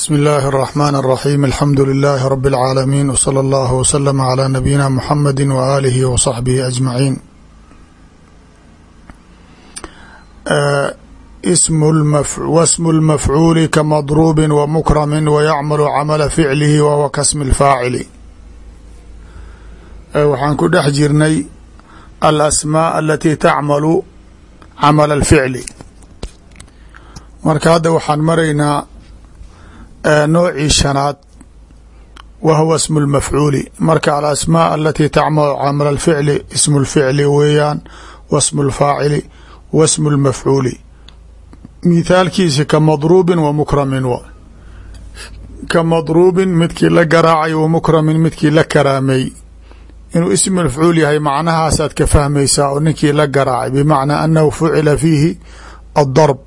bsmi اllahi الرحmn الرaxيm alxamdu لilaahi rb اlcaalamiin wslى اllah wslm عlى nabiyina mxamadi waalihi wصaxbihi aجmaciin wasmu اlmafcuuli kamadruubi wmukrami wayacmalu camala ficlihi wahuwa kasmi اlfaacili waxaan ku dhex jirnay alasmaaء alati tacmalu camala اlficli marka hadda waxaan maraynaa noocii shanaad wa huwa ismu lmafcuuli marka alasmaa alati tacmalu camal alficli ismu lficli weeyaan wa smu lfaacili wa smu lmafcuuli mithaalkiisi ka madruubin wa mukramin w ka madruubin midkii la garaacay wa mukramin midkii la karaamay. Inuu ism mafcuul yahay macnahaasaad ka fahmaysaa oo ninkii la garaacay bimacnaa anahu fucila fiihi adarb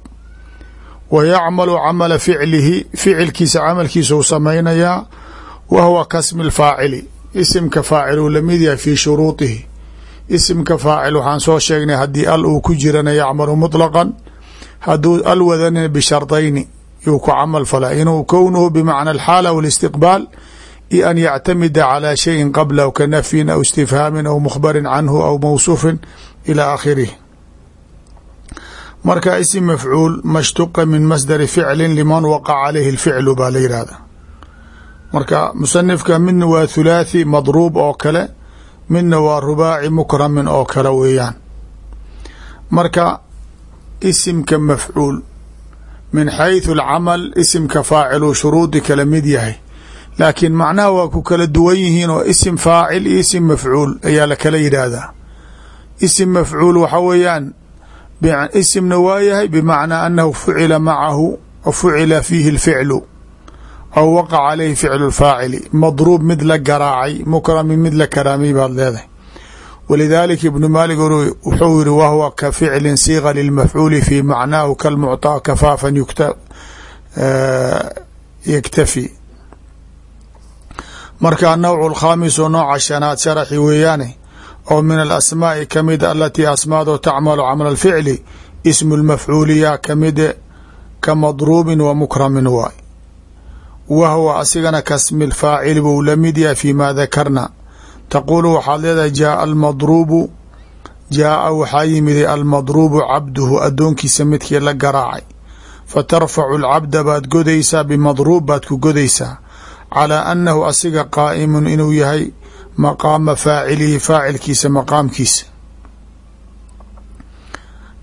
wa yacmalu camala ficlihi ficilkiisa camalkiisau samaynayaa wa huwa kasmi lfaacili isimka faacil uu la mid yahay fii shuruudihi isimka faacil waxaan soo sheegnay haddii al uu ku jirana yacmalu muطlaqan hadduu al wadanina bishardayni yuu ku camal fala inuu kownuhu bimacna alxaal aw alistiqbaal io an yactamida calaa shayin qabla ka nafyin aw istifhaamin aw mukhbarin canhu aw mawsuufin ilaa aakhirih marka isim mafcuul mashtuqa min masdari ficlin liman waqa calayhi lficlu baa la yidhaahda marka musanifka midna waa thulaathi madruub oo kale midna waa rubaaci mukramin oo kale weeyaan. Marka isimka mafcuul min xayثu alcamal isimka faacilu shuruudi kala mid yahay. Laakiin macnaha waa ku kala duwan yihiin oo isim faacil iyo isim mafcuul ayaa la kala yidhaahdaa isim mafcuul waxa weeyaan isimna waa yahay bmacnaa anahu fucila macahu fucila fiihi اlficlu aw waqaca calayhi ficlu اfaacili madruub mid la garaacay mukramin mid la karaamay baad leedahay walidaalika ibnu maalik wuxuu yiri wahwa ka ficlin siiqa lilmafcuuli fi macnaahu kalmucطaa kafaafan yaktafi marka anowc اlkhaamis oo nooca shanaad sharaxi weeyaane oo min alasmaa'i kamida alatii asmaado tacmalu camala alficli ismu lmafcuuliya kamide ka madruubin wa mukramin waay. Wa huwa asigana kasmi lfaacili buu la mid yahay fi ma dakarna taquulu waxaad leedahay jaaa almadruubu jaaa waxaa yimiday almadruubu cabduhu addoonkiisa midkii la garaacay. Fatarfacu alcabda baad godaysaa bimadruub baad ku godaysaa. Calaa annahu asiga qaa'imun inuu yahay maqaama faacilihi faacilkiisa maqaamkiisa.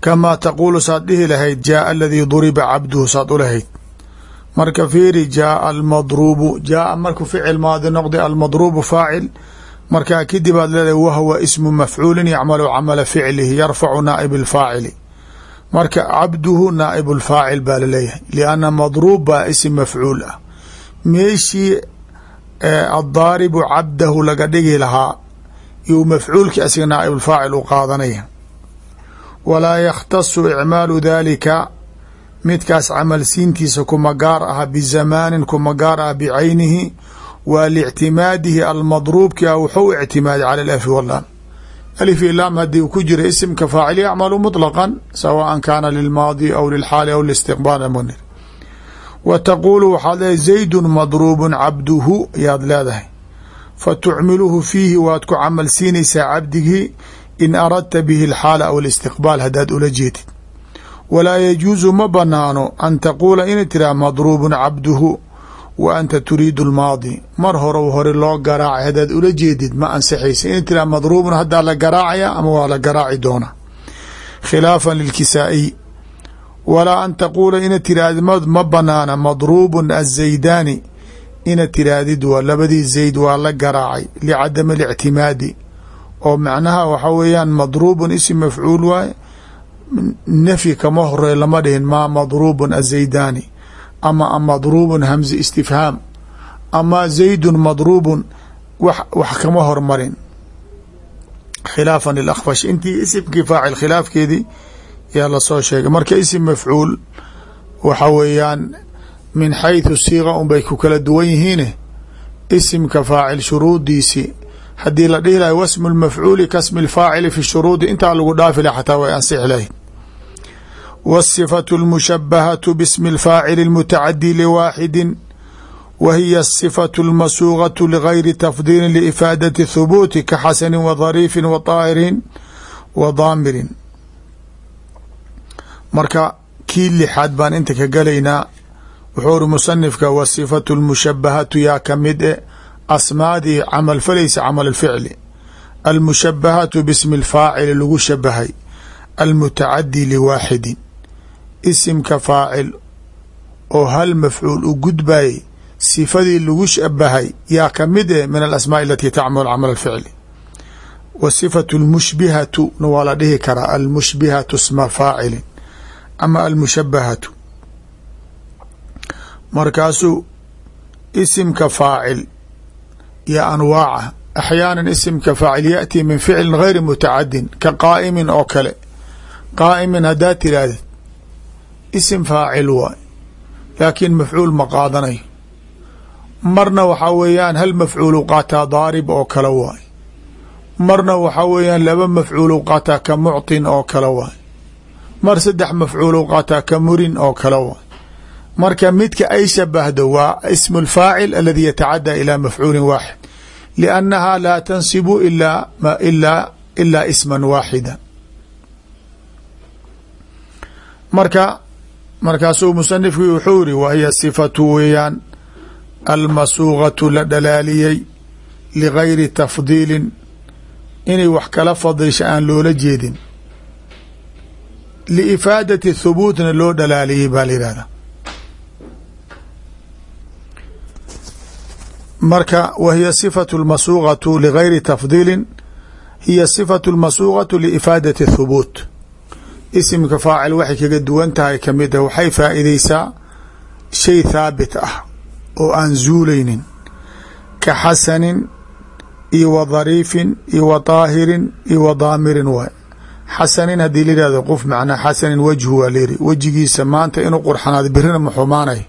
Kamaa taquulu saad dhihi lahayd jaaa aladii duriba cabduhu saad u lahayd. Marka fiiri jaaa almadruubu jaaa markuu ficil maadi noqday almadruubu faacil. Markaa kadib aad leedahay wahwa ismu mafcuulin yacmalu camala ficlihi yarfacu naa'ib alfaacili marka cabduhu naa'ib lfaacil baa la leeyahay lianna madruub baa isim mafcuul ah. Meeshii addaaribu cabdahu laga dhigi lahaa iyuu mafcuulkii asiga naaib lfaacil u qaadanaya walaa yakhtasu icmaalu daalika midkaas camal siintiisa kuma gaar aha bizamaanin kuma gaar ah bicaynihi waa liictimaadihi almadruubki a wuxuu ictimaaday cala alafi walam alif ilaam haddii ku jira isimka faacil yacmalu muطlaqan sawaan kaana lilmaadi aw lilxaali aw listiqbaal wa taquulu waxaad leedahay zaydun madruubun cabduhu ayaad leedahay. Fa tucmiluhu fiihi waad ku camal siinaysaa cabdigii in aradta bihi alxaala aw alistiqbaal haddaad ula jeedid. Walaa yajuusu ma banaano an taquula inay tiraha madruubun cabduhu wa anta turiidu lmaadi mar horow hore loo garaacay haddaad ula jeedid ma ansixaysa. Inay tiraha madruubun haddaa la garaacaya ama waa la garaaci doonaa. Khilaafan lilkisaa'iy walaa an taquula ina tirahdid ma banaana madruubun azaydaani ina tirahdid waa labadii zayd waa la garaacay licadami alictimaadi. Oo macnaha waxa weeyaan madruubun isim mafcuul waaye nafyi kama horey lama dhihin maa madruubun azaydaani ama madruubun hamzi istifhaam. Ama zaydun madruubun wax kama hormarin. Khilaafan lilakfash intii isimkii faacil khilaafkeedii yaa lasoo sheegay marka isim mafcuul waxa weeyaan min xayثu siiqa un bay ku kala duwan yihiine isimka faacil shuruudiisi haddii la dhihi lahay wasmu lmafcuuli kasmi lfaacili fi shuruudi intaa lagu dhaafi lah xataa way ansixi lahayd wالصifaة الmushabahatu bsmi اlfaacili اlmutacadi liwaaxidi wa hiya الصifaة اlmasuugaة ligayri tafdiili liifaadaةi thubuuti ka xasani wa dhariifin wa طaahirin wa daamirin marka kii lixaad baan inta ka galaynaa wuxuu uri musanifka wa sifatu lmushabahatu yaa ka mid e asmaadii camal falaysa camal alficli. Almushabahatu bismi lfaacili lagu shabahay almutacadi liwaaxidin. Isimka faacil oo hal mafcuul u gudbayay sifadii lagu shabahay yaa ka mid e min alasmaai alatii tacmal camal alficli. Wa sifatu lmushbihatu na waa la dhihi karaa almushbihatu sma faacilin ama almushabahatu? Markaasuu isimka faacil yo anwaaca axyaana isimka faacil yaأtii min ficlin gayri mutacadin ka qaa'imin oo kale. Qaa'imin haddaad tirahdid isim faacil waay laakiin mafcuul ma qaadanayo marna waxaa weeyaan hal mafcuulu qaataa daarib oo kale waay. Marna waxaa weeyaan laba mafcuulu qaataa ka mucطin oo kale waay mar saddex mafcuulu qaataa ka murin oo kale waay marka midka ay shabahdo waa ismu اlfaacil aladi yatacadى ilى mafcuuli waaxid liannaha laa tansibu ila ilaa isma waaxida marka markaasuu musanifkii wuxuu yiri wa hiya sifatu weeyaan almasuugatu la dhalaaliyey ligayri tafdiilin inay wax kala fadisha aan loola jeedin liifaadati thubuutna loo dhalaaliyey baa la yihahda marka wa hiya sifatu lmasuugatu ligayri tafdiilin hiya sifatu lmasuugatu liifaadati thubuut isimka faacil waxay kaga duwan tahay ka mid ah waxay faa'iideysaa shay thaabit ah oo aan zuulaynin ka xasanin iyo wa dhariifin iyo wa daahirin iyo wa daamirin waay xasanin haddii la yihahdo qof macnaa xasanin wajhu waa layiri wejigiisa maanta inuu qurxanaado birina ma xumaanay.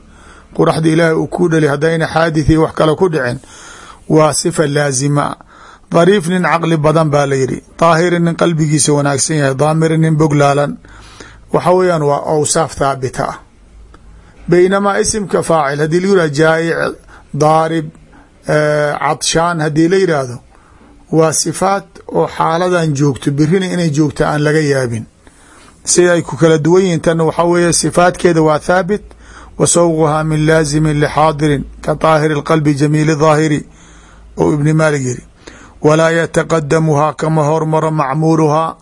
Quraxda ilaahay uu ku dhali haddayna xaadithii wax kale ku dhicin waa sifa laazima. Dariif nin caqli badan baa la yidhi daahirin nin qalbigiisa wanaagsan yahay daamirin nin boglaalan waxa weeyaan waa awsaaf thaabita. Ah baynamaa isimka faacil haddii la yihahdo jaayic daarib cadshaan haddii la yidhaahdo waa sifaat oo xaaladan joogto birina inay joogto aan laga yaabin. Si ay ku kala duwan yihiin tan waxaa weeye sifaatkeeda waa thaabit wa sawquhaa min laazimin lixaadirin ka daahiri اlqalbi jamiili daahiri ou ibni maalik yiri walaa yataqadamuhaa kama hormaro macmuuluhaa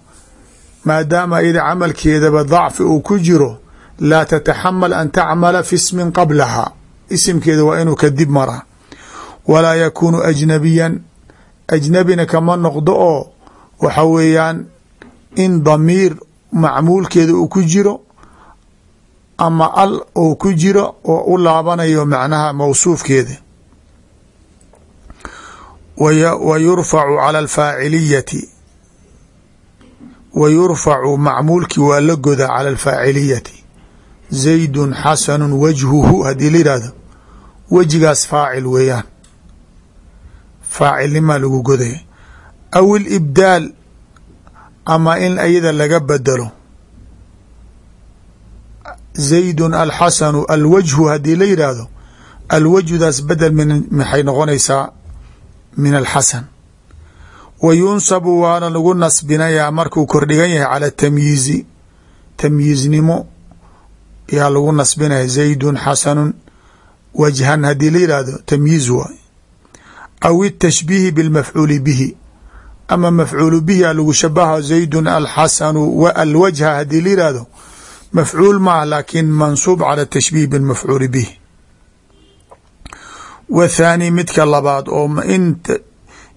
maadaama iyada camalkeedaba dacfi uu ku jiro laa tataxamal an tacmala fi ismin qablaha isimkeeda waa inuu kadib maraa. Walaa yakuunu ajnabiyan ajnabina kama noqdo oo waxa weeyaan in damiir macmuulkeeda uu ku jiro ama al uu ku jiro oo u laabanayo macnaha mawsuufkeeda. Wa yurfacu cala alfaaciliyati. Wa yurfacu macmuulkii waa la godaa cala alfaaciliyati. Zaydun xasanu wajhuhu haddii la yihahdo wejigaas faacil weeyaan faacilnimaa lagu godaya aw ilibdaal ama in ayada laga bedelo zaydun alxasanu alwajhu haddii la yidhaahdo alwajhudaas bedel min maxay noqonaysaa? Min alxasan wa yunsabu waana lagu nasbinayaa markuu kordhigan yahay cala tamyiizi. Tamyiiznimo yaa lagu nasbinaya zaydun xasanun wajhan haddii la yidhaahdo tamyiiz waay aw itashbiihi bilmafcuuli bihi ama mafcuulu bihi a lagu shabaha zaydun alxasanu wa alwajha haddii la yihahdo mafcuul maah laakin mansuub cala tashbiih bilmafcuuli bihi wa thaani midka labaad oo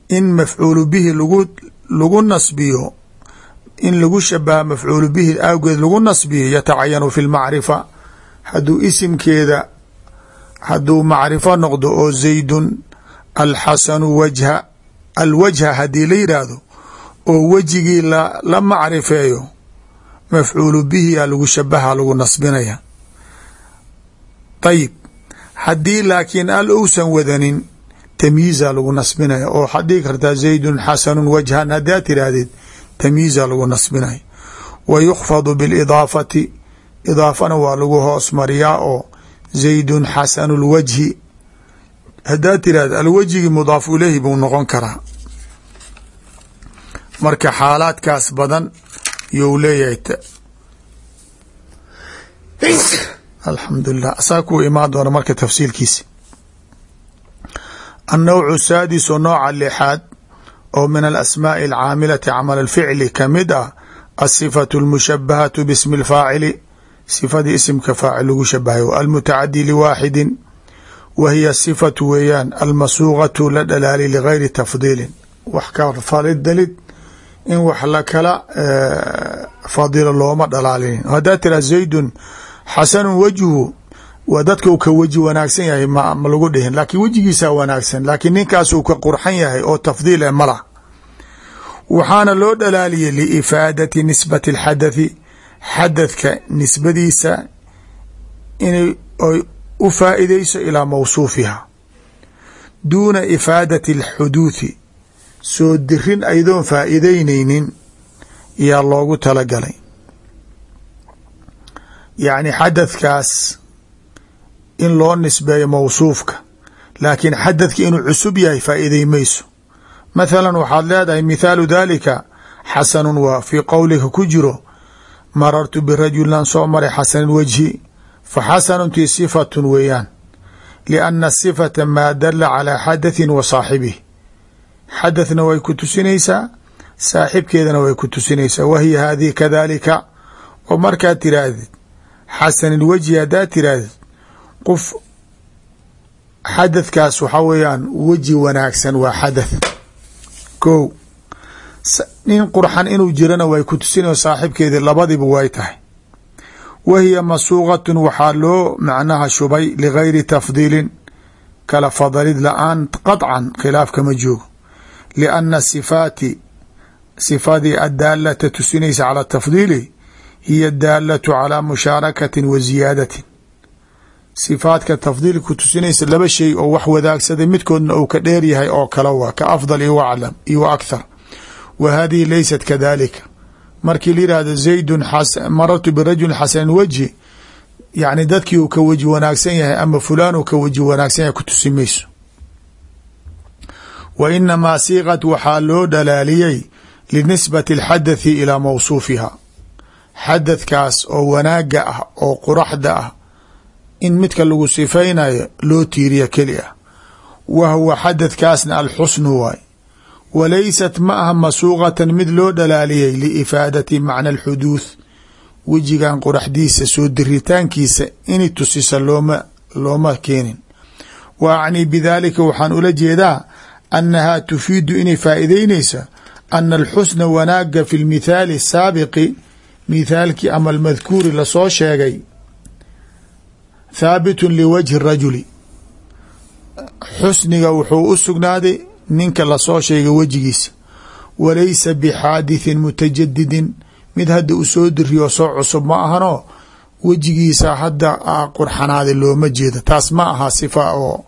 in mafcuulu bihi lagu lagu nasbiyo in lagu shabaha mafcuulu bihi awgeed lagu nasbiyo yatacayanu fi lmacrifa hadduu isimkeeda hadduu macrifo noqdo oo zaydun alxasanu wajha alwajha haddii la yidhaahdo oo wejigii la macrifeeyo mafcuulu bihi a lagu shabaha lagu nasbinaya. Ayib haddii laakiin al ousan wadanin tamyiiza lagu nasbinaya oo waxaad dhigi kartaa zaydun xasanu wajhan haddaad tiraahdid tamyiiza lagu nasbinaya. Wa yukfadu bilidaafati idaafana waa lagu hoos mariyaa oo zaydun xasanu lwajhi haddaad tirahda alwejigi mudaaf ileyhi buu noqon karaa marka xaalaadkaas badan you leeyahay alxamdulilah asaa kuu imaan doona marka tafsiilkiisi annowcu saadisu nooca lixaad oo min alasmaaءi alcaamilati camal alficli kamid ah asifatu اlmushabahatu bismi اlfaacili sifadii isimka faacil lagu shabahayo almutacadi liwaaxidin wa hiya sifatu weeyaan almasuuqatu la dhalaali ligayri tafdiilin wax ka falidalid in wax la kala fadilo looma dhalaalinin haddaa tira zaydun xasanu wajhu waa dadka uu ka weji wanaagsan yahay ma lagu dhihin laakiin wejigiisaa wanaagsan laakiin ninkaasuu ka qurxan yahay oo tafdiil e malah waxaana loo dhalaaliyey liifaadati nisbati alxadathi xadadka nisbadiisa inay u faa'iideyso ilaa mawsuufiha. Duuna ifaadati alxuduuthi. Soo dirin aydoon faa'iideyneynin yaa loogu talagalay. Yacni xadadkaas in loo nisbeeyo mawsuufka laakiin xadadka inuu cusub yahay faa'iidey mayso. Mathalan waxaad leedahay mithaalu daalika xasanun waa fii qowlika ku jiro marartu birajulan soo maray xasan wajhi fa xasanuntii sifatun weeyaan. Lianna sifata maa dala calaa xadathin wa saaxibih xadathna way ku tusinaysaa saaxibkeedana way ku tusinaysaa. Wa hiya haadihi kadaalika. Oo markaad tiraahdid xasan wajhi haddaad tiraahdid qof xadathkaas waxaa weeyaan weji wanaagsan waa xadath. Ko nin qurxan inuu jirana way ku tusinao saaxibkeedii labadiba way tahay wa hiya masuuqatun waxaa loo macnaha shubay ligayri tafdiilin kala fadalid la'aan qaطcan khilaaf kama joogo lianna sifaati sifadii addaalata tusinaysa cala tafdiili hiya daalatu calaa mushaarakatin wa ziyaadatin sifaadka tafdiil ku tusinaysa laba shay oo wax wadaagsaday midkoodna uu ka dheer yahay oo kale waa ka afdal iyo aclam iyo wa akhar wa hadihi laysat kadalika markii la yihahdo zaydun marartu birajulin xasan wajhi yacni dadkii uu ka weji wanaagsan yahay ama fulaan uu ka weji wanaagsan yahay ku tusi mayso. Wa inamaa siiqat waxaa loo dhalaaliyey linisbati alxadathi ilaa mawsuufiha. Xadadkaas oo wanaaga ah oo quraxda ah in midka lagu sifaynayo loo tiiriya keli wa huwa xadadkaasna alxusnu waay walaysat ma aha masuuqatan mid loo dhalaaliyey liifaadati macna alxuduuth wejigan quraxdiisa soo diritaankiisa inay tusisa looma looma keenin. Wa acnii bidaalika waxaan ula jeedaa annahaa tufiidu inay faa'iideynaysa ana alxusna wanaaga fi lmithaali asaabiqi mithaalkii ama almadkuuri la soo sheegay. Thaabitun liwajhi rajuli. Xusniga wuxuu u sugnaaday ninka la soo sheegay wejigiisa. Walaysa bixaadithin mutajadidin mid hadda u soo diriyo soo cusub ma ahano wejigiisa hadda qurxanaaday looma jeeda taas ma aha sifa oo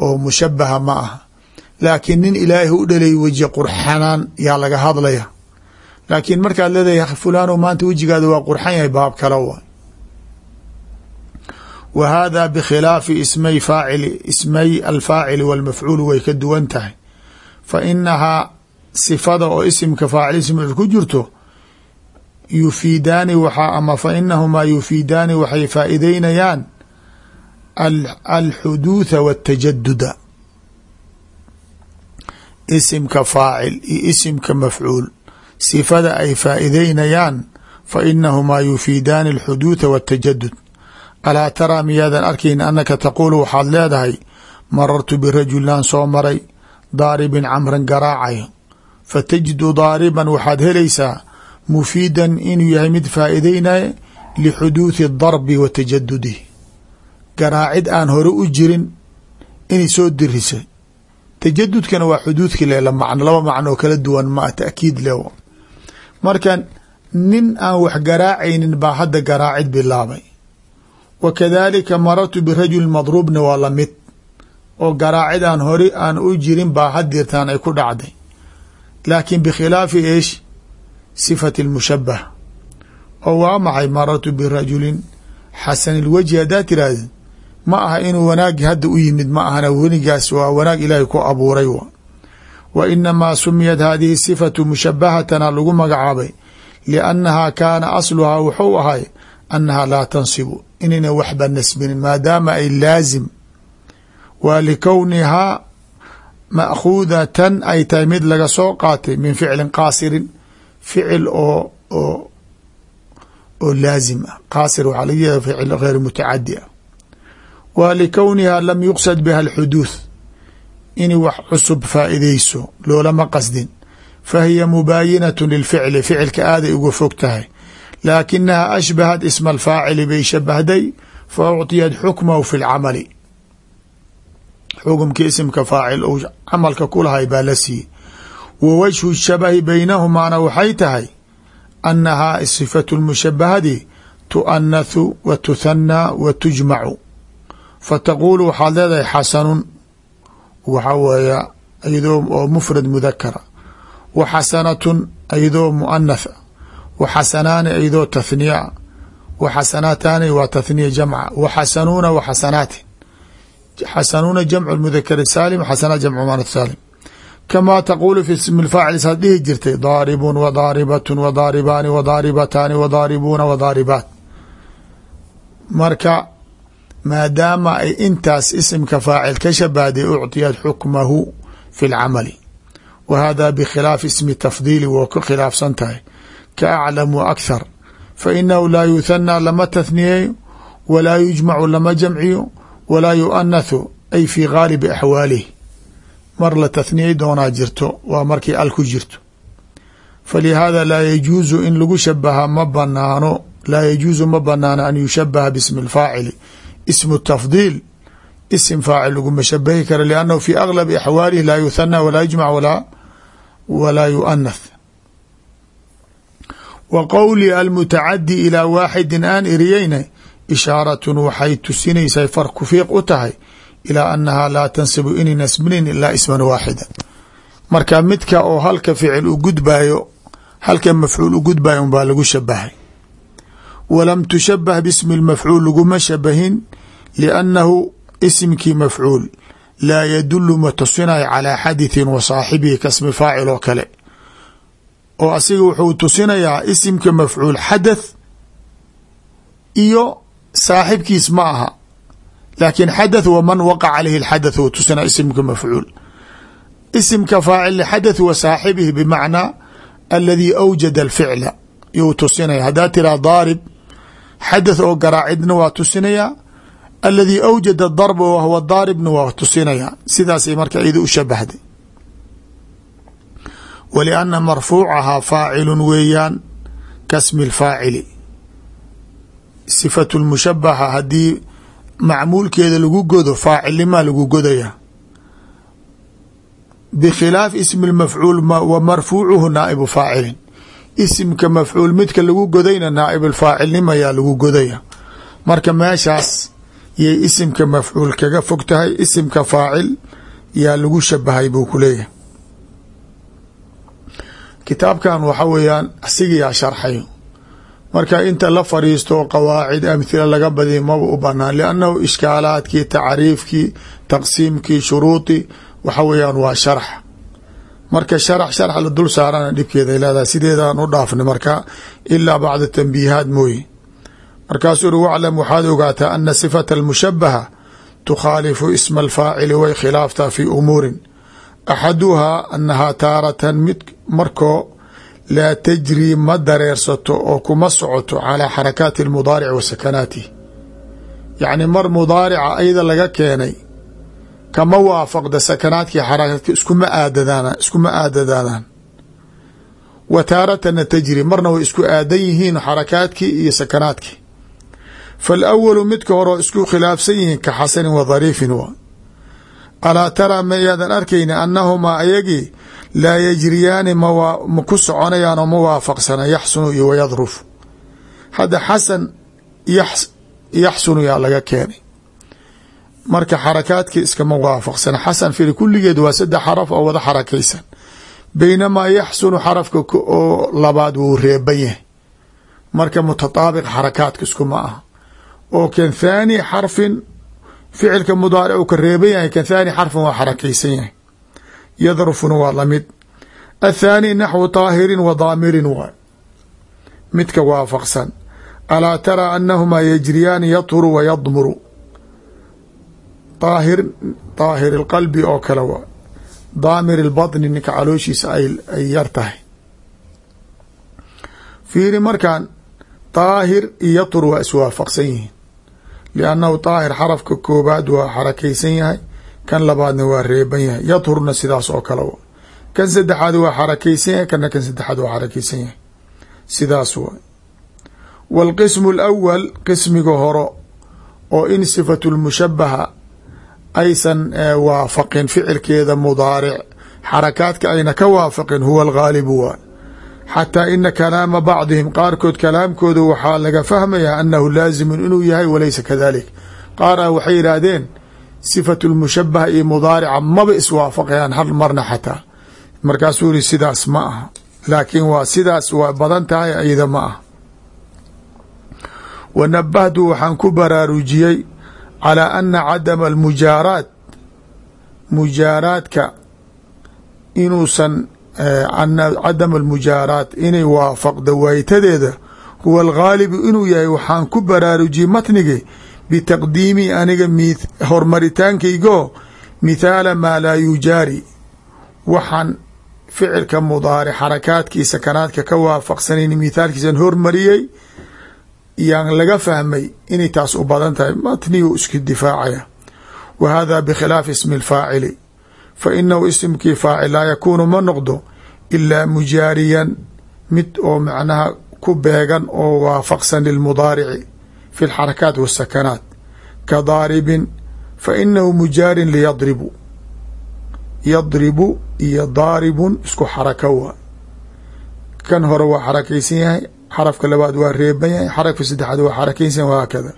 oo mushabaha ma aha. Laakiin nin ilaahay u dhalay weji qurxanaan yaa laga hadlaya. Laakiin markaad leedahay fulaano maanta wejigaada waa qurxan yahay baab kale wa wa hada bikhilaafi ismay faacili ismay alfaacili walmafcuul way ka duwan tahay fa inahaa sifada oo isimka faacil ism ku jirto yufiidaani waxaa ama fa inahumaa yufiidaani waxay faa'iideynayaan alxuduutha wاtajaduda isimka faacil iyo isimka mafcuul sifada ay faa'iideynayaan fa inahumaa yufiidaani alxuduutha wاtajadud alaa taraa miyaadan arkayn anaka taquulu waxaad leedahay marartu birajulan soo maray daaribin camran garaacayo fatajidu daariban waxaad helaysaa mufiidan inuu yahay mid faa'iideynaya lixuduuthi darbi wa tajadudih garaacid aan hore u jirin inay soo dirisay tajadudkana waa xuduudki le macno laba macnoo kala duwan maa taakiid le marka nin aan wax garaacaynin baa hadda garaacid bilaabay. Wa kadaalika marartu birajuli madruubna waa la mid oo garaacid aan hore aan u jirin baa hadirtaan ay ku dhacday. Laakiin bikhilaafi eesh sifati اlmushabah oo waa maxay marartu birajulin xasan اlwajhi haddaad tirahdid ma aha inuu wanaagi hadda u yimid ma ahana wenigaas waa wanaag ilaahay ku abuuray w wa inamaa sumiyat hadihi sifatu mushabahatana lagu magacaabay liannahaa kaana asluhaa wuxuu ahay annahaa laa tansibu inayna waxba nasbinin maadaama ay laazim waa likownihaa ma'khuudatan ay tahay mid laga soo qaatay min ficlin qaasirin ficil oo oo oo laazim ah. Qaasir waxaa laga yaha ficil geyr mutacadi ah. Wa likowniha lam yuqsad biha alxuduuth inay wax cusub faa'iideyso loolama qasdin. Fa hiya mubaayinatu lilficli ficilka aaday uga fog tahay. Laakinaha ashbahat isma alfaacili bay shabahday fa ucطiyat xukmahu fi lcamali xukumkii isimka faacil uu camalka ku lahay baa la siiyey wa wajhu shabahi baynahumaana waxay tahay annahaa sifatu lmushabahadi tu'anathu wa tuthanaa wa tujmacu fataquulu waxaad leedahay xasanun waxaa weeya iyadoo oo mufrad mudakara wa xasanatun iyadoo muanatha wa xasanaani iyadoo tathniya. Wa xasanaataani waa tathniya jamca. Wa xasanuuna wa xasanaatin xasanuuna jamcu mudakari saalim xasanaat jamcu muanath saalim kamaa taquulu fi ismi lfaacil saad dhihi jirtay daaribun wa daaribatun wa daaribaani wa daaribataani wa daaribuuna wa daaribaat marka maadaama ay intaas isimka faacil ka shabahday ucطiyat xukmahu fi lcamali wa hada bikhilaafi ismi tafdiili woo ka khilaafsan tahay ka aclam wa akhar fa inahu laa yuhanaa lama tathniyeeyo walaa yujmacu lama jamciyo walaa yuanathu ay fi gaalibi axwaalihi mar la tathniyey doonaa jirto waa markii al ku jirto. Falihaada laa yajuuzu in lagu shabaha ma banaano laa yajuuzu ma banaano an yushabaha bismi اlfaacili ismu tafdiil isim faacil laguma shabahi karo liannahu fi aglabi axwaalihi laa yuhanaa walaa yujmac walaa walaa yuanath wa qowlii almutacadi ilaa waaxidin aan eriyeyna ishaaratun waxay tusinaysay farku fiiq u tahay ilaa annahaa laa tansibu inay nasbinin ilaa isman waaxida. Marka midka oo halka ficil u gudbayo halka mafcuul u gudbayo unbaa lagu shabahay. Walam tushabah bismi lmafcuul laguma shabahin liannahu isimkii mafcuul laa yadulu ma tusinayo calaa xadithin wa saaxibihi kasmi faacil oo kale. Oo asiga wuxuu tusinayaa isimka mafcuul xadath iyo saaxibkiis ma aha. Laakiin xadath wa man waqac caleyhi lxadath u tusinaa isimka mafcuul. Isimka faacil lxadath wa saaxibihi bimacnaa aladii awjada alficla yuu tusinaya. Haddaa tiraa daarib xadath oo garaacidna waa tusinayaa aladii awjada darba wahwa daaribna waa tusinayaa sidaasay marka iyada u shabahday. Walianna marfuucahaa faacilun weeyaan kasmi lfaacili sifatu lmushabaha haddii macmuulkeeda lagu godo faacilnimaa lagu godaya bkhilaaf ismi mafcuul wa marfuucuhu naaibu faacilin. Isimka mafcuul midka lagu godayna naaib faacilnima yaa lagu godaya marka meeshaas yay isimka mafcuul kaga fog tahay isimka faacil yaa lagu shabahay buu ku leeyahay. Kitaabkan waxa weeyaan asigayaa sharxayo marka inta la fariisto qawaacid amhila laga badiya maba u banaan liannahu ishkaalaadkii tacriifkii taqsiimkii shuruudi waxa weeyaan waa sharx. Marka sharax sharx la dul saarana dhibkeeday leedahay sideedaan u dhaafnay marka ilaa bacda tanbiihaat mooye. Markaasuu uri waclam waxaad ogaataa ana sifata almushabaha tukhaalifu isma alfaacili way khilaaftaa fi umuurin. Axaduhaa annahaa taaratan mid markoo laa tajrii ma dareersato oo kuma socoto calaa xarakaati almudaaric wa sakanaatih yacni mar mudaarica ayada laga keenay kama waafaqda sakanaadkii xarakaadka iskuma aadadaan iskuma aadadaadaan. Wa taaratana tajri marna way isku aadan yihiin xarakaadkii iyo sakanaadkii. Faalawalu midka horeo isku khilaafsan yihiin ka xasanin wa dhariifin wa alaa taraa ma yaadan arkayna annahumaa ayagii laa yajriyaani ma ku soconayaan oo ma waafaqsana yaxsunu iyo wayadruf hadda xasan yaxsunu yaa laga keenay. Marka xarakaadkii iskama waafaqsana xasan firi kulligeed waa saddex xaraf oo wada xarakaysan. Baynamaa yaxsunu xarafka oo labaad wuu reeban yahay. Marka mutataabiq xarakaadka iskuma aha. Oo kan thaani xarfin ficilka mudaaric uu ka reeban yahay kan thaani xarfan waa xarakaysan yahay yadrufuna waa lamid athaani naxwu طaahirin wa daamirin waay midka waafaqsan alaa taraa anahumaa yajriyaani yathuru wa yadmuru aahir daahir اlqalbi oo kale waa daamir اlbaطni ninka calooshiisa ay yar tahay fiiri markan daahir iyo yatur waa iswaafaqsan yihiin liannahu daahir xarafka koowaad waa xarakaysan yahay kan labaadna waa reeban yahay yadhurna sidaas oo kale w kan saddexaad waa xarakaysan yahay kanna kan saddexaad waa xarakaysan yahay sidaas waay waalqismu alawal qismiga horo oo in sifatu lmushabaha aysan waafaqin ficilkeeda mudaaric xarakaadka ayna ka waafaqin huwa alghaalibu waa xataa ina kalaama bacdihim qaarkood kalaamkooda waxaa laga fahmayaa annahu laazimun inuu yahay walaysa kadalik. Qaar ah waxay yidhaahdeen sifatu lmushabaha iyo mudaarica maba iswaafaqayaan hal marna xataa. Markaasuu yihi sidaas ma aha. Laakiin waa sidaas waa badan tahay ayada ma aha. Wa nabahtu waxaan ku baraarujiyey calaa ana cadama almujaaraat mujaaraadka inuusan cadam almujaaraat inay waafaqda waaytadeeda huwa alghaalibu inuu yahay waxaan ku baraarujiyey matnigi bitaqdiimi aniga horumaritaankaygo mithaala maa laa yujaari. Waxaan ficilka mudaaric xarakaadkii sakanaadka ka waafaqsanayn mithaalkiisan hormariyey yaan laga fahmay inay taas u badan tahay matnigu isku difaacaya. Wa hada bikhilaafi ismi اlfaacili fa inahu isimkii faacil laa yakuunu ma noqdo ilaa mujaariyan mid oo macnaha ku beegan oo waafaqsan lilmudaarici fi اlxarakaat waاsakanaat ka daaribin fa inahu mujaarin liyadribu yadribu iyo daaribun isku xaraka waa kan hore waa xarakaysan yahay xarafka labaad waa reeban yahay xarafka saddexaad waa xarakaysan wahaakada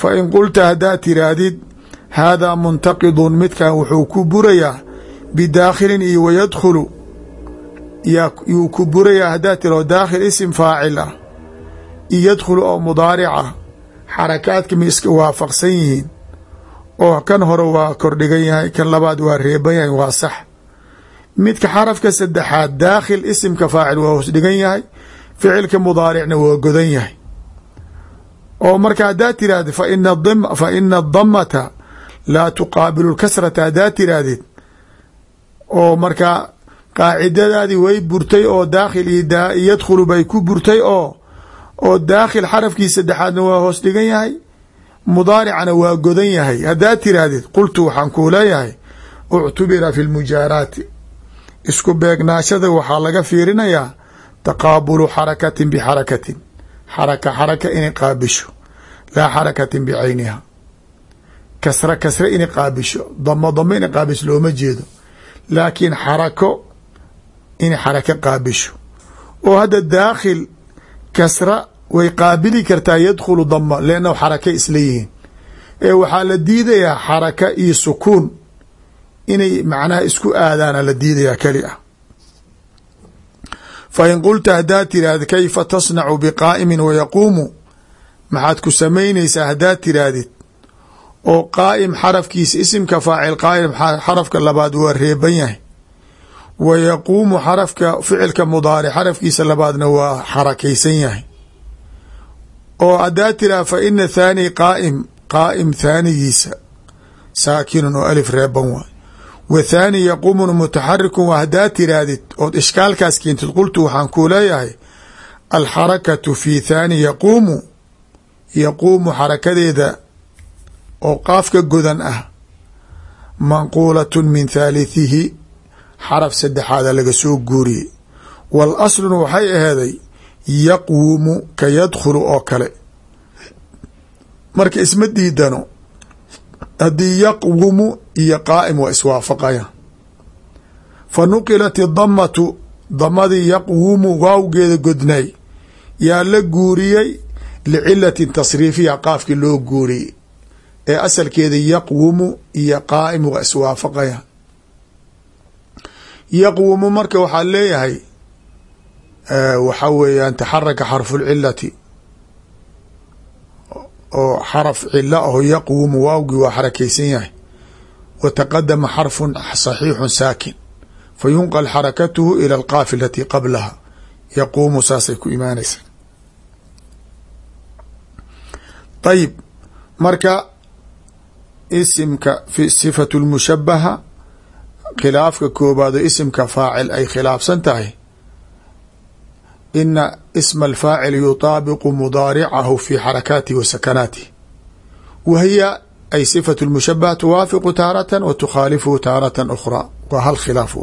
fa in qulta haddaad tirahdid haadaa muntaqidun midkan wuxuu ku burayaa bidaakhilin iyo wayadkhulu yuu ku burayaa haddaad tiraho daakhil isim faacil ah iyo yadkhulu oo mudaaric ah xarakaadka ma iska waafaqsan yihiin oo kan hore waa kordhigan yahay kan labaad waa reeban yahay waa sax midka xarafka saddexaad daakhil isimka faacil waa hoos dhigan yahay ficilka mudaaricna waa godan yahay oo marka haddaad tirahdid fa ina adamata laa tuqaabilu lkasrata haddaad tirahdid oo markaa qaacidadaadii way burtay oo daakhil yadkhulu bay ku burtay oo oo daakhil xarafkii saddexaadna waa hoos dhigan yahay mudaaricana waa godan yahay. Haddaad tirahdid qultu waxaan kuu leeyahay uctubira fi lmujaaraati isku beegnaashada waxaa laga fiirinayaa taqaabulu xarakatin bixarakatin. Xaraka xaraka inay qaabisho laa xarakatin bicayniha kasra kasre inay qaabisho. Damo damo inay qaabisho looma jeedo. Laakiin xarako inay xarako qaabisho. Oo hadda daakhil kasra way qaabili kartaa yadkhulu dama leannahu xarakay isla yihiin. Ee waxaa la diidayaa xaraka iyo sukuun inay macnaha isku aadaana la diidayaa keli ah fa in qulta haddaad tirahdid kayfa tasnacu biqaa'imin wayaquumu maxaad ku samaynaysaa haddaad tirahdid oo qaa'im xarafkiisa isimka faacil qaa'im xarafka labaad waa reeban yahay. Wa yaquumu xarafka ficilka mudaaric xarafkiisa labaadna waa xarakaysan yahay. Oo haddaad tiraha fa ina thaani qaa'im qaa'im thaanigiisa saakinun oo alif reeban waay wa thaani yaquumun mutaxarikun waa haddaad tirahdid ood ishkaalkaas keentid qultu waxaan kuu leeyahay alxarakatu fi thaani yaquumu yaquumu xarakadeeda oo qaafka godan ah manquulatun min thaalithihi xaraf saddexaada laga soo guuriyey. Wal aslun waxay aheeday yaqwumu ka yadkhulu oo kale. Marka isma diidano haddii yaqwumu iyo qaa'im waa iswaafaqaya fa nuqilat idamatu damadii yaqwumu waawgeeda godnay yaa la guuriyey licilatin tasriifiya qaafkii loo guuriyey ee asalkeeda yaqwumu iyo qaa'im waa iswaafaqaya. Yaqwumu marka waxaa leeyahay waxaa weeyaan taxaraka xarfu lcilati oo xaraf cilo aho yaquumu waawgii waa xarakaysan yahay. Wa taqadama xarfun saxiixun saakin fa yunqal xarakatuhu ila alqaafi alatii qablaha. Yaquumu saasay ku imaanaysaa. Ayib marka isimka sifatu lmushabaha khilaafka koobaad oo isimka faacil ay khilaafsan tahay. Ina isma alfaacil yutaabiqu mudaaricahu fi xarakaatihi wa sakanaatihi wa hiya ay sifatu lmushabaha tuwaafiqu taaratan wa tukhaalifuhu taaratan ukhraa waa hal khilaaf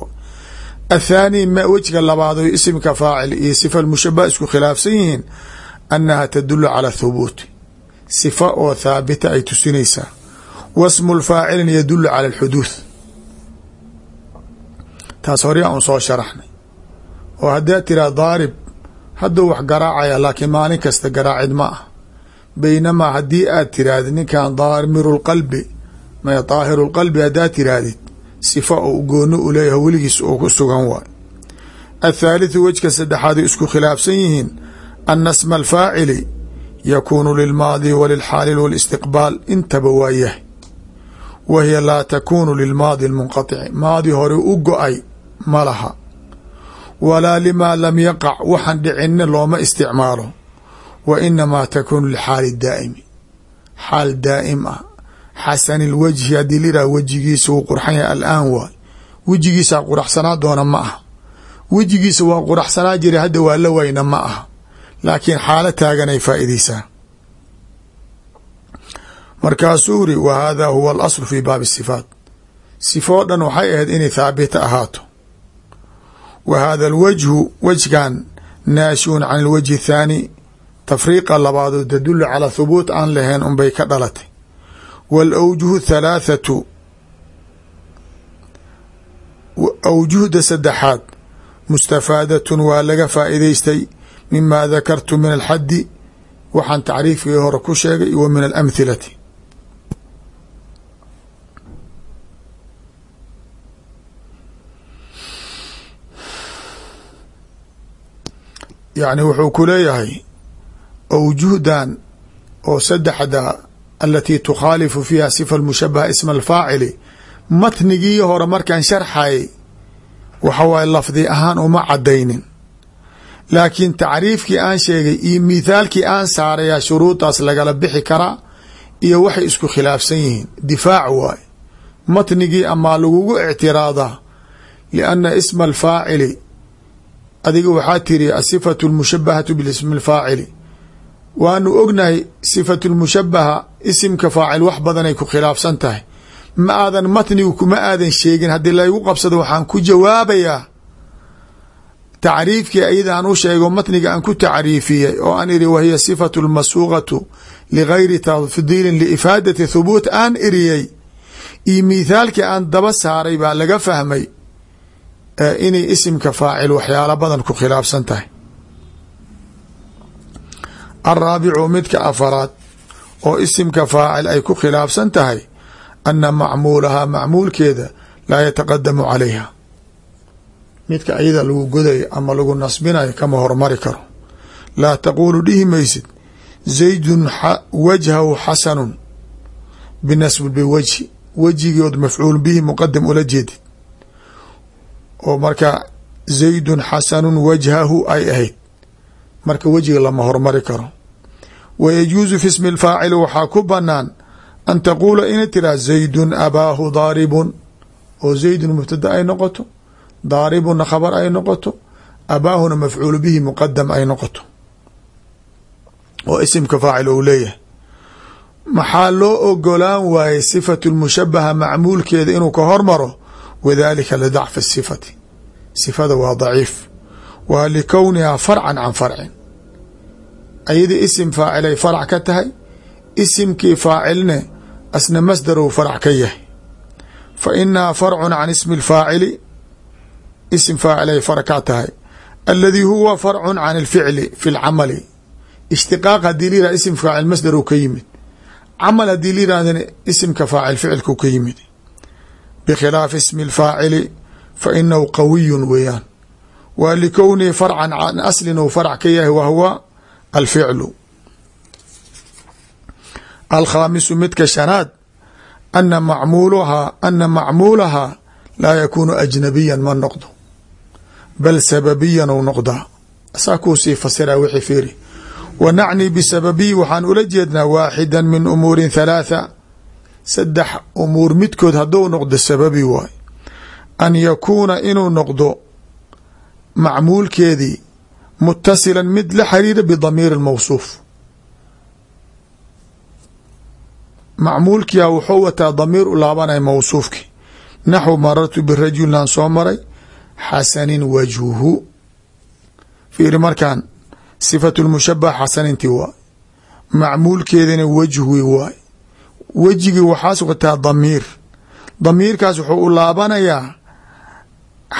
athaani ma wejga labaad oo isimka faacil iyo sifa mushabaha isku khilaafsan yihiin annaha tadulu cala thubuuti sifa oo thaabita ay tusinaysaa wasmu lfaacilin yadulu cala alxuduuth taas hore aan soo sharaxnay. Oo haddaad tiraa daarib hadduu wax garaacaya laakiin maalin kasta garaacid ma ah baynamaa haddii aad tirahdid ninkan daamiru lqalbi ma daahiru lqalbi haddaad tirahdid sifa oo gooni u leeyahay weligiis oo ku sugan waay. Athaalithu wejka saddexaad isku khilaafsan yihiin ana sma alfaacili yakuunu lilmaadi wa lilxaali walistiqbaal. Intaba waa wa hiya laa takuunu lilmaadi lmunqatici maadi hore u go'ay ma laha walaa limaa lam yaqac waxaan dhicinna looma isticmaalo wa inamaa takuunu lixaali daa'imi xaal daa'im ah xasan ilwajhi haddii layidhaha wejigiisa wuu qurxan yahay alaan waay wejigiisaa quraxsanaa doona ma aha wejigiisa waa quraxsanaa jira hadda waa la wayna ma aha laakiin xaalo taaganay faa'iideysaa markaasuu iri wa hada huwa alaslu fi baabi sifaat. Sifoo dhan waxay ahayd inay thaabita ahaato. Wa hada alwajhu wejgan naashiun can alwajhi athaani tafriiqa labaadoo tadulu calaa thubuut aan lahayn unbay ka dhalatay. Wاlawjuhu thalaathatu awjuhda saddexaad mustafaadatun waa laga faa'iidaystay mima dakartu min alxaddi waxaan tacriifkii hore ku sheegay wa min alamhilati yacni wuxuu ku leeyahay awjuhdan oo saddexda alatii tukhaalifu fiiha sifa lmushabaha isma alfaacili matnigii hore markaan sharxayay waxa waaye lafdi ahaan uma cadaynin laakiin tacriifkii aan sheegay iyo mithaalkii aan saarayaa shuruudaas lagala bixi karaa iyo waxay isku khilaafsan yihiin. Difaac waaye matnigii amaa lagugu ictiraadaa lianna isma alfaacili adiga waxaa tiri asifatu lmushabahatu biismi alfaacili. Waanu ognahay sifatu lmushabaha isimka faacil wax badanay ku khilaafsan tahay. Ma aadan matnigu kuma aadan sheegin haddii laygu qabsado waxaan ku jawaabayaa tacriifkii ayadaan u sheego matniga aan ku tacriifiyey oo aan iri wahiya sifatu lmasuuqatu ligayri tafdiilin liifaadati thubuut aan iriyey. Iyo mithaalkii aan daba saaray baa laga fahmay inay isimka faacil waxyaalo badan ku khilaafsan tahay. Alraabicu midka afaraad oo isimka faacil ay ku khilaafsan tahay ana macmuulahaa macmuulkeeda laa yataqadamu calayha. Midka ayada lagu godayo ama lagu nasbinayo kama hormari karo. Laa taquulu dhihi maysid zaydun wajhahu xasanun binasb biwajhi wejigood mafcuul bihi muqadam ula jeedid oo marka zaydun xasanun wajhahu ay ahayd marka wejiga lama hormari karo. Wa yajuusu fi smi lfaacili waxaa ku banaan an taquula ina tiraa zaydun abaahu daaribun oo zaydun mubtada ay noqoto daaribuna khabar ay noqoto abaahuna mafcuulu bihi muqadam ay noqoto. Oo isimka faacil ou leeyahay. Maxaa loo ogolaan waayey sifatu lmushabaha macmuulkeeda inuu ka hormaro wadalika lidacfi sifati sifada waa daciif waa likownihaa farcan can farcin ayada isim faacilay farac ka tahay isimkii faacilne asna masdarou farac ka yahay fa inahaa farcun can ismi اlfaacili isim faacilay farac ka tahay aladii huwa farcun can اlficli fi اlcamali ishtiqaaq hadii layihah isim faacil masdarou ka yimid camal haddii la yirahdana isimka faacil ficilku ka yimid bkhilaafi ismi اlfaacili fa inahu qawiyun weeyaan waa likownihi farcan can aslin ou farac ka yahay wa huwa alficlu alkhaamisu midka shanaad ana macmuulahaa ana macmuulahaa laa yakuunu ajnabiyan ma noqdo bal sababiyan ou noqdaa saa kuu sii fasira wixii fiiri wa nacni bisababiyi waxaan ula jeednaa waaxida min umuurin thalaatha saddex umuur midkood hadduu noqdo sababi waay an yakuuna inuu noqdo macmuulkeedii mutasilan mid la xiriira bidamiiri mawsuuf. Macmuulkiia wuxuu wataa damiir u laabanaya mawsuufki naxwu marartu birajulin soo maray xasanin wajhuhu. Fiiri markaan sifatu lmushabah xasanintii waay macmuulkeedina wajhi waay wejigii waxaas wataa damiir. Damiirkaas wuxuu u laabanayaa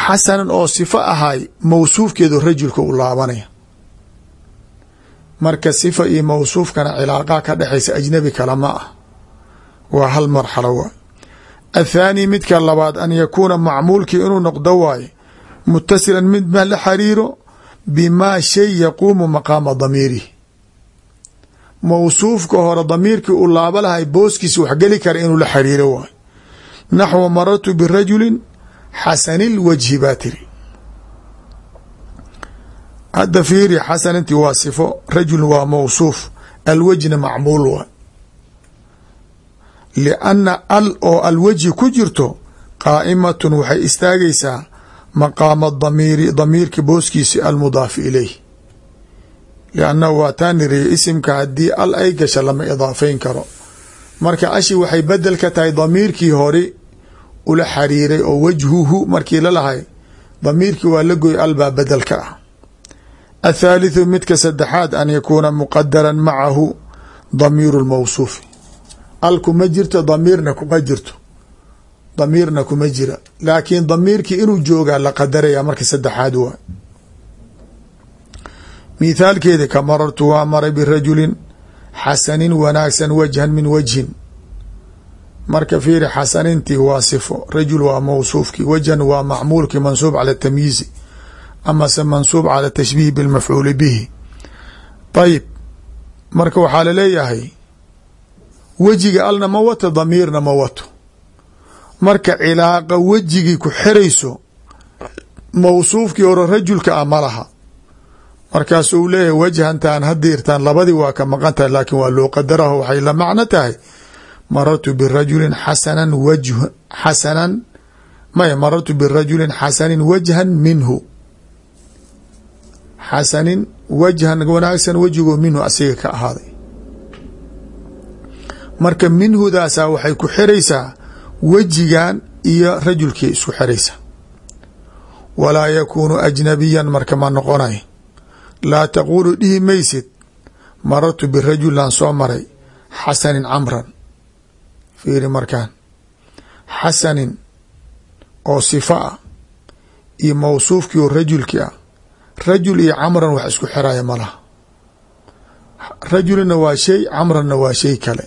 xasanan oo sifo ahay mawsuufkeedu rajulka u laabanaya. Marka sifa iyo mawsuufkana cilaaqaa ka dhexaysa ajnabi kale ma ah. Waa hal marxalo waay. Athaani midka labaad an yakuuna macmuulkii inuu noqdo waaye mutasilan mid ma la xariiro bimaa shay yaquumu maqaama damiirihi mawsuufka hore damiirkii u laaba lahay booskiisa wax geli kara inuu la xariiro waayo. Naxwu marartu birajulin xasani lwajhi baa tiri. Hadda fiiri xasanintii waa sifo rajulin waa mawsuuf alwajhna macmuul waay lianna al oo alwajhi ku jirto qaa'imatun waxay istaagaysaa maqaama damiiri damiirka booskiisi almudaafi ilayh liannahu waa taa niriya isimka haddii al ay gasha lama idaafeyn karo marka ashi waxay bedel ka tahay damiirkii hore ula xariiray oo wajhuhu markii lalahay damiirkii waa la goy al baa bedel ka ah athaalitثu midka saddexaad an yakuuna muqadaran macahu damiiru lmawsuufi al kuma jirto damiirna kuma jirto damiirna kuma jira laakiin damiirkii inuu joogaa la qadaraya marka saddexaad waa mithaalkeedi ka marartu waa maray birajulin xasanin wanaagsan wajhan min wajhin. Marka fiiri xasanintii waa sifo rajul waa mawsuufkii wajhan waa macmuulkii mansuub cala tamyiizi amase mansuub cala tashbiih bilmafcuuli bihi. Ayib marka waxaa la leeyahay wejiga alna ma wato damiirna ma wato. Marka cilaaqa wejigii ku xirayso mawsuufkii hore rajulka ah ma markaasuu leeyahay wajhantaan hadiirtaan labadii waa ka maqan tahay laakiin waa loo qadaraho waxay la macno tahay. Marartu birajulin xasanan wajh xasanan maya marartu birajulin xasanin wajhan minhu. Xasanin wajhan wanaagsan wejigoo minhu asiga ka ahaaday. Marka minhudaasaa waxay ku xiraysaa wejigan iyo rajulkii isku xiraysa. Walaa yakuunu ajnabiyan marka ma noqonay laa taquulu dhihi maysid. Marartu birajulan soo maray xasanin camran. Fiiri markaan xasanin oo sifo ah iyo mawsuufkii oo rajulkii ah. Rajul iyo camran wax isku xiraya ma laha. Rajulina waa shay camranna waa shay kale.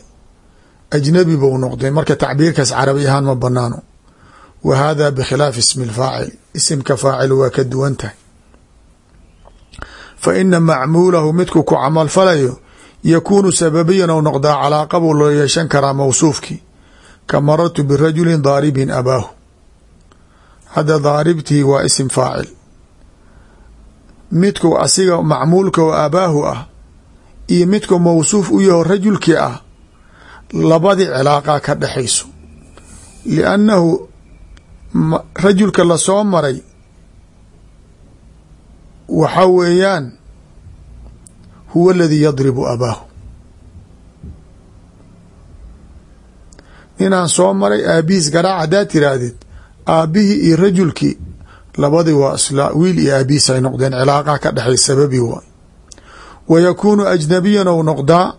Ajnabi buu noqday marka tacbiirkaas carabi ahaan ma banaano wa hada bikhilaafi ismi lfaacil isimka faacil waa ka duwan tahay fa ina macmuulahu midku ku camal falayo yakuunu sababiyan ou noqdaa calaaqa buu loo yeeshan karaa mawsuufkii ka marartu birajulin daaribin abaahu hadda daaribtii waa isim faacil midku asiga macmuulka oo abaahu ah iyo midku mawsuuf u yaho rajulkii ah labadii cilaaqaa ka dhexayso liannahu rajulka la soo maray waxaa weeyaan huwa aladii yadribu abaahu. Ninaan soo maray aabihiis garaac haddaad tiraahdid aabbihii iyo rajulkii labadii waa isla wiil iyo aabihiis ay noqdeen cilaaqaa ka dhexay sababi waay. Wa yakuunu ajnabiyan ou noqdaa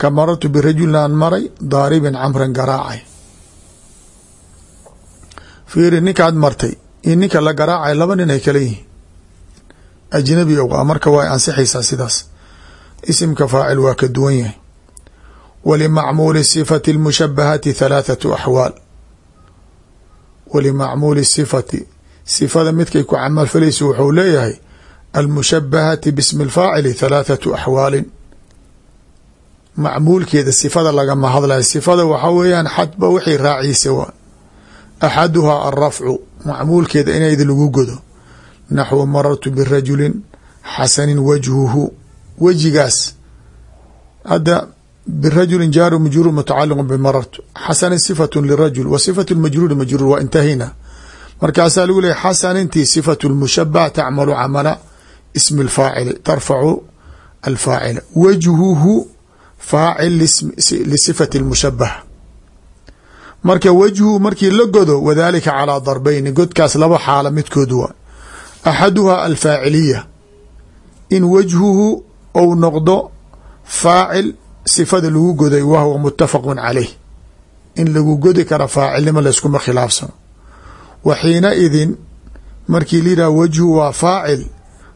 ka marartu birajulin maray daaribin camran garaacay. Fiiri ninkaad martay iyo ninka la garaacay laba nin ay kala yihiin ajnabi ou ah marka waa ansixaysaa sidaas. Isimka faacil waa ka duwan yahay. Walimacmuuli sifati اlmushabahati halaathatu axwaal walimacmuuli sifati sifada midkay ku camalfalayso wuxuu leeyahay almushabahati bismi اlfaacili halaathatu axwaalin macmuulkeeda sifada lagama hadlayo. Sifada waxaa weeyaan xadba wixii raaciisa waa. Axaduhaa alrafcu macmuulkeeda inayd lagu godo naxwu marartu birajulin xasanin wajhuhu wejigaas. Hadda birajulin jaaru majruur mutacaliqu bimarartu. Xasanin sifatu lirajul wa sifatu majruuri majruur waa intahina markaasaa lagu leeyay xasanintii sifatu lmushabah tacmalu camala ismi lfaacili tarfacu alfaacila. Wajhuhu faacil lisifati lmushabah marka wajhu markii la godo wadalika calaa darbeyni godkaas laba xaala midkood waa axaduhaa alfaaciliya in wajhuhu ou noqdo faacil sifada lagu goday wahwa mutafaqu caleyh in lagu godi kara faacilnimo layskuma khilaafsano wa xiina idin markii layidhaha wajhu waa faacil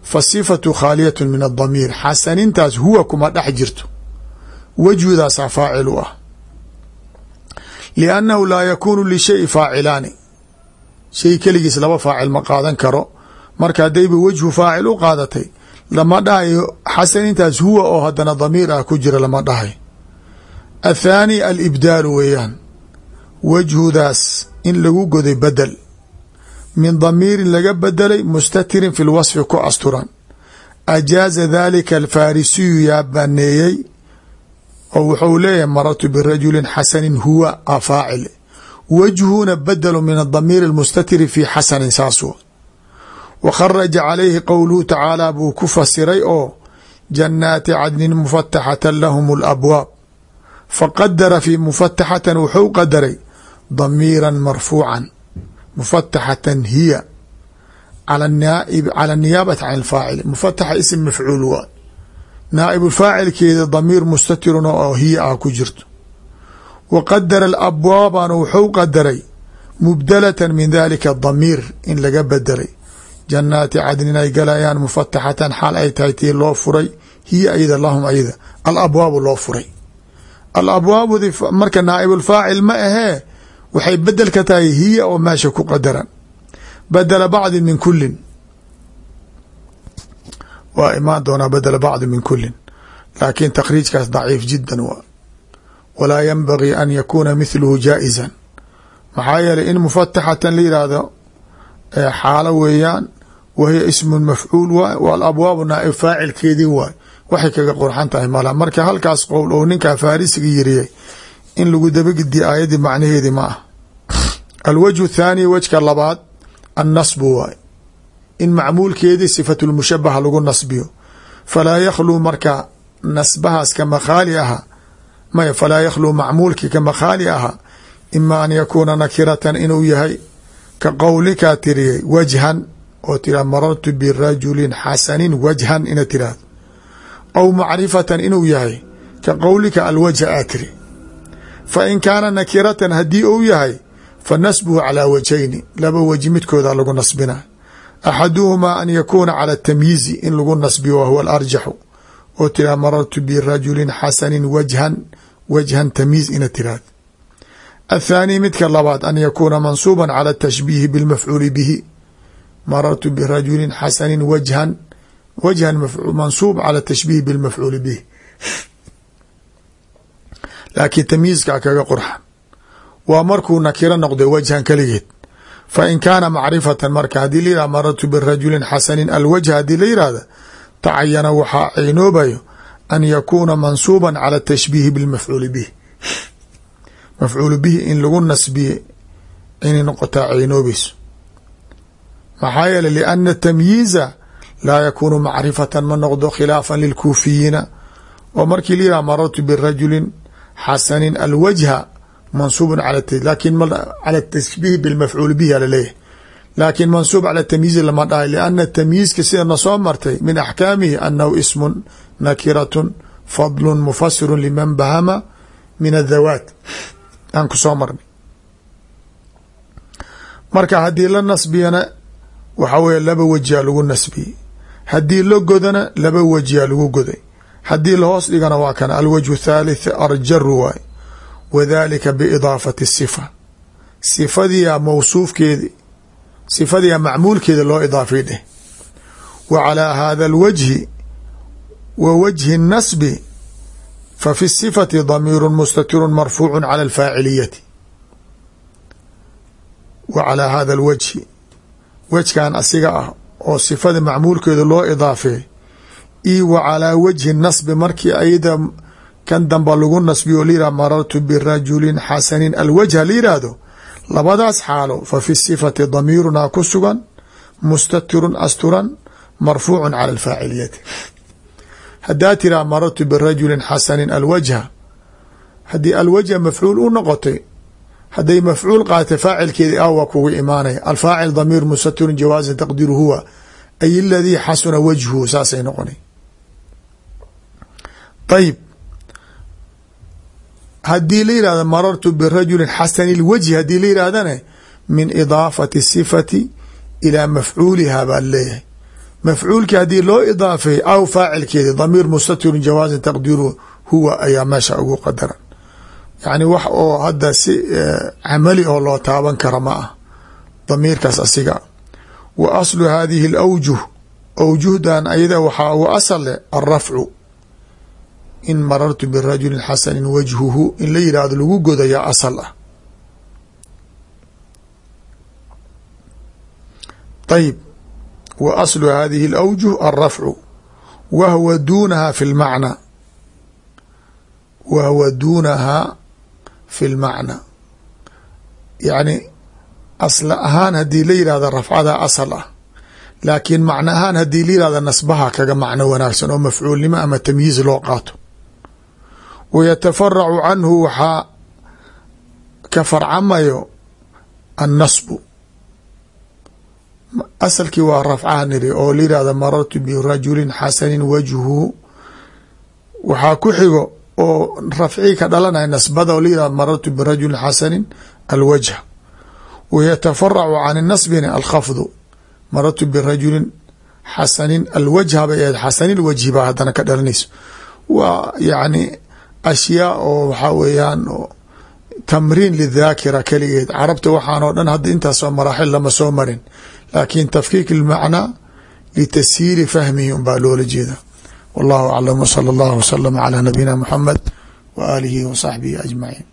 fa sifatu khaaliyatu min adamiir xasanintaas huwa kuma dhex jirto wajhudaasaa faacil u ah liannahu laa yakuunu lishayi faacilaani shay keligiis laba faacil ma qaadan karo marka haddayba wejhu faacil u qaadatay lama dhahayo xasanintaas huwa oo haddana damiir ah ku jira lama dhahayo athaani alibdaalu weeyaan wajhudaas in lagu goday bedel. Min damiirin laga bedelay mustatirin fi lwasfi ku asturan. Ajaaza dalika alfarisiyu yaa baneeyey oo wuxuu leeyahay marartu birajulin xasanin huwa a faacil wajhuna badelu min adamiir almustatiri fi xasanin saas wa kharaja calayhi qowluhu tacaala buu ku fasiray oo jannaati cadnin mufataxatan lahum alabwaab faqadara fi mufataxatan wuxuu qadaray damiira marfuucan mufataxatan hiya cala niyaabati can alfaacil mufataxa ism mafcuul waa naa'ibu faacilkeeda damiir mustatirun oo hiya ah ku jirto wa qadara alabwaabana wuxuu qadaray mubdalatan min dalika damiir in laga bedelay janaati cadnin ay galayaan mufataxatan xaal ay tahay tii loo furay hiya ayda lahum ayda alabwaabu loo furay alabwaabudi marka naaibulfaacil ma ahee waxay bedel ka tahay hiya oo meesha ku qadaran badela bacdi min kulin waa imaan doonaa badela bacdi min kulin laakiin takriijkaas daciif jiddan waa walaa yanbagii an yakuuna mithluhu jaaizan maxaa yeelay in mufataxatan la yidhaahdo xaalo weeyaan wahiya ismun mafcuul waay walabwaabu naaib faacilkeedii waay waxay kaga qurxan tahay mala marka halkaas qowl ou ninkaa farisiga yiriyay in lagu dabagediye aayaddii macnaheedii ma ah alwajhu thaani wejka labaad annasbu waay in macmuulkeedii sifatu lmushabaha lagu nasbiyo falaa yakhluu marka nasbahaas ka makhaali aha maya falaa yakhluu macmuulkii ka makhaali aha ima an yakuuna nakiratan inuu yahay ka qowlikaa tiriyay wajhan oo tira marartu birajulin xasanin wajhan ina tirahdo aw macrifatan inuu yahay ka qowlika alwajha aa tiri. Fa in kaana nakiratan haddii uu yahay fa nasbuhu calaa wajhayni laba weji midkooda lagu nasbina. Axaduhumaa an yakuuna cala tamyiizi in lagu nasbiyo wahuwa alarjaxu. Oo tira marartu birajulin xasanin wajhan wajhan tamyiiz ina tirahdo athaani midka labaad an yakuuna mansuuba cala tashbiihi bilmafcuuli bihi marartu birajulin xasanin wajhan wajhan mansuub cala tashbiihi bilmafcuuli bihi laakiin tamyiizkaa kaga qurxan waa markuu nakiro noqday wajhan keligeed fa in kaana macrifatan marka haddii la yihah marartu birajulin xasanin alwajha haddii la yihahda tacayana waxaa caynoobayo an yakuuna mansuuba cala tashbiihi bilmafcuuli bihi mafcuulu bihi in lagu nasbiye inay noqotaa caynoobayso maxaa yeeley lianna tamyiiza laa yakuunu macrifatan ma noqdo khilaafan lilkuufiyiina oo markii la yihah marartu birajulin xasanin alwajha mansuubun laakiin cala tashbiih bilmafcuul bihi alaleeyahy laakin mansuub cala tamyiizi lama dhahay lianna tamyiizka sidana soo martay min axkaamihi annahu ismun nakiratun fadlun mufasirun liman bahama min adhawaat aan ku soo marnay. Marka haddii la nasbiyana waxa weye laba wejiyaa lagu nasbiyey haddii la godana laba wejiyaa lagu goday. Haddii lahoos dhigana waa kana alwajhu thalith arjaru waay wadalika biidaafati sifa. Sifadiyaa mawsuufkeedi sifadiyaa macmuulkeeda loo idaafay dheh. Wa calaa hada alwajhi wa wajhi nasbi fa fi sifati damiiru mustatiru marfuucu cala alfaaciliyati. Wa calaa hada alwajhi wejkan asiga ah oo sifada macmuulkeeda loo idaafeey io wa calaa wajhi nasbi markii ayada kan damba lagu nasbiyo layihah marartu birajulin xasanin alwajha la yihahdo labadaas xaalo fa fi sifati damiirunaa ku sugan mustatirun asturan marfuucu cala alfaaciliyati. Haddaa tiraa marartu birajulin xasanin alwajha haddii alwajha mafcuul u noqotay hadday mafcuul qaata faacilkeedi waa kugu imaanaya alfaacil damiir mustatirun jawaasan taqdiru huwa. Ay aladii xasuna wajhuhu saasay noqona ayib haddii la yihahdo marartu birajulin xasani lwajhi haddii la yihahdane min idaafati sifati ilaa mafcuuliha baa leeyahay. Mafcuulki haddii loo idaafeey aw faacilkeedi damiir mustatirun jawaasan taqdiru huwa ayaa meesha ugu qadaran yacni wax oo hadda si camali oo loo taaban kara ma ah. Damiirkaas asiga. Wa aslu hadihi alawjuh. Awjuhdan ayada waxaa ugu asal leh alrafcu in marartu birajulin xasanin wajhuhu in la yihahdo lagu godayaa asal ah. Ayib wa aslu hadihi alawjuh alrafcu wa hwa duunaha fi lmacna wa hwa duunahaa fi lmacna yacni asla ahaan haddii la yihahdo rafcada asal ah laakiin macno ahaan haddii la yihahdo nasbaha kaga macno wanaagsan oo mafcuulnimo ama tamyiiz loo qaato wa yatafaracu canhu waxaa ka farcamayo annasbu asalkii waa rafcaha niri oo la yihahdo marartu birajulin xasanin wajhuhu waxaa ku xigo oo rafcii ka dhalanaya nasbada oo la yihahdo marartu birajulin xasanin alwajha. Wa yatafaracu can nasbina alkhafdu marartu birajulin xasanin alwajha bay ahayd xasani lwajhi baa haddana ka dhalanayso. Waa yacni ashyaa oo waxaa weeyaan tamriin lidhaakira keligeed. Carabta waxaan oo dhan hadda intaasoo maraaxil lama soo marin laakin tafkiik ilmacnaa litashiili fahmihi un baa loola jeeda wallahu aclam wsala allahu waslama calaa nabiyina muxamed wa aalihi wa saxbihi ajmaciin